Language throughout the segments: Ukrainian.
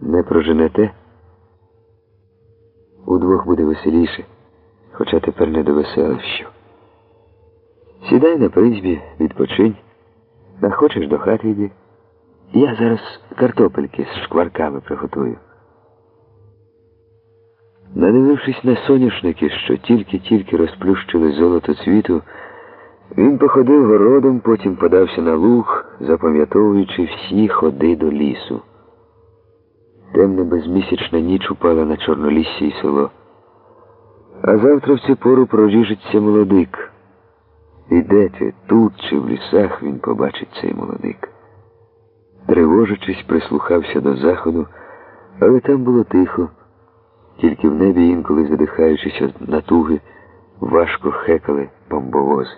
Не проженете? Удвох буде веселіше, хоча тепер не до веселищу. Сідай на призбі, відпочинь, а хочеш до хати йди. Я зараз картопельки з шкварками приготую. Надивившись на соняшники, що тільки-тільки розплющили золото цвіту, він походив городом, потім подався на луг, запам'ятовуючи всі ходи до лісу. Темна безмісячна ніч упала на Чорноліссі і село. А завтра в цю пору проріжеться молодик. І де ти, тут чи в лісах він побачить цей молодик. Тривожачись, прислухався до заходу, але там було тихо, тільки в небі інколи, задихаючись від натуги, важко хекали бомбовози.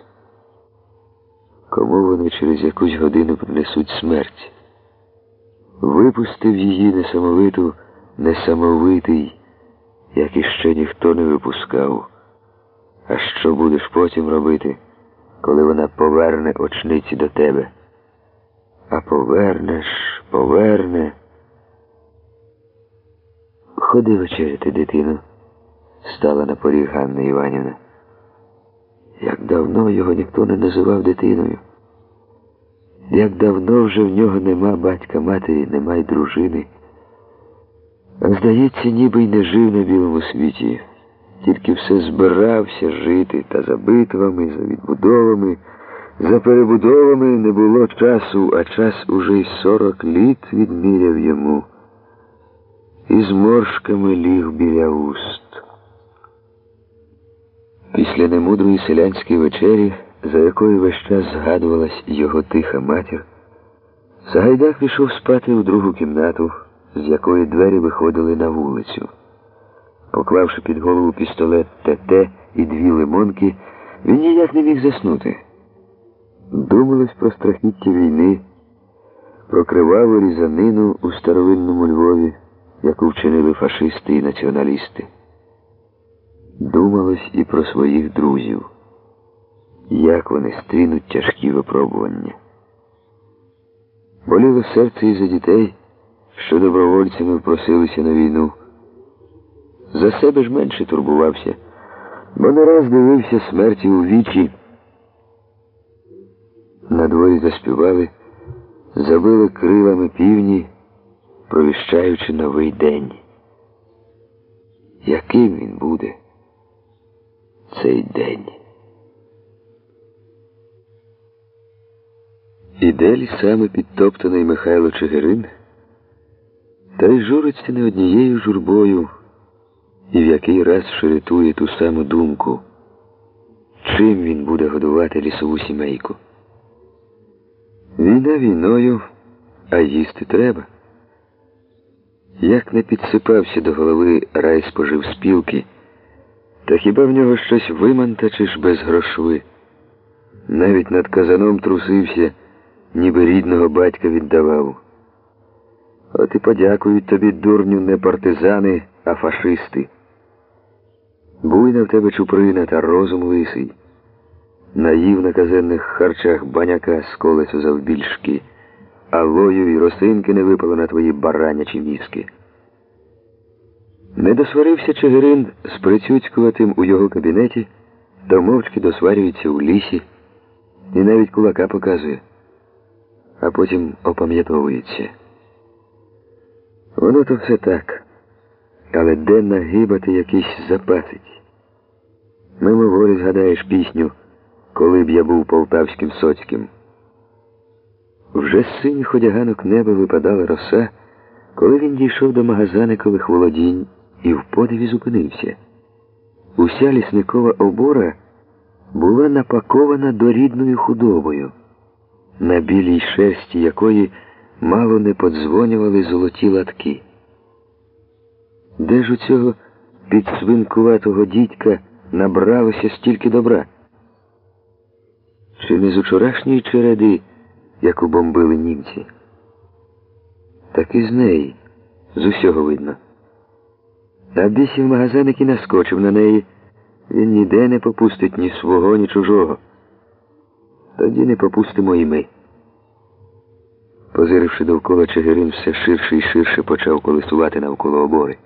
Кому вони через якусь годину принесуть смерть? Випустив її несамовиту, несамовитий, як іще ніхто не випускав. А що будеш потім робити, коли вона поверне очниці до тебе? А повернеш, поверне. Ходи вечеряти, дитино, стала на поріг Ганна Іванівна. Як давно його ніхто не називав дитиною. Як давно вже в нього нема батька матері, нема й дружини. А здається, ніби й не жив на білому світі, тільки все збирався жити та за битвами, за відбудовами, за перебудовами не було часу, а час уже й сорок літ відміряв йому. І з моршками ліг біля уст. Після немудрої селянської вечері, за якою весь час згадувалась його тиха матір, Сагайдак пішов спати у другу кімнату, з якої двері виходили на вулицю. Поклавши під голову пістолет ТТ і дві лимонки, він ніяк не міг заснути. Думалось про страхіття війни, про криваву різанину у старовинному Львові, яку вчинили фашисти і націоналісти. Думалось і про своїх друзів, як вони стрінуть тяжкі випробування. Боліло серце і за дітей, що добровольцями просилися на війну. За себе ж менше турбувався, бо не раз дивився смерті у вічі. На дворі заспівали, забили крилами півні, провіщаючи новий день. Яким він буде? цей день. Іде лісами підтоптаний Михайло Чигирин, та й журиться не однією журбою, і в який раз ширитує ту саму думку, чим він буде годувати лісову сімейку. Війна війною, а їсти треба. Як не підсипався до голови рай спожив спілки, та хіба в нього щось вимантачиш без грошви? Навіть над казаном трусився, ніби рідного батька віддавав. От і подякують тобі, дурню, не партизани, а фашисти. Буйна в тебе чуприна та розум лисий. Наїв на казенних харчах баняка з колесу завбільшки, а лою і росинки не випало на твої баранячі мізки. Не досварився Чигирин з прицюцькуватим у його кабінеті, то мовчки досварюється у лісі і навіть кулака показує, а потім опам'ятовується. Воно то все так, але де нагибати якийсь запасить. Мимоволі згадаєш пісню, коли б я був полтавським соцьким. Вже з синіх одяганок неба випадала роса, коли він дійшов до магазаникових володінь і в подиві зупинився. Уся лісникова обора була напакована дорідною худобою, на білій шерсті якої мало не подзвонювали золоті латки. Де ж у цього підсвинкуватого дідька набралося стільки добра? Чи не з учорашньої череди, яку бомбили німці? Так і з неї, з усього видно. А бісів магазиник і наскочив на неї. Він ніде не попустить ні свого, ні чужого. Тоді не попустимо і ми. Позиривши довкола Чигирин, все ширше і ширше почав колесувати навколо обори.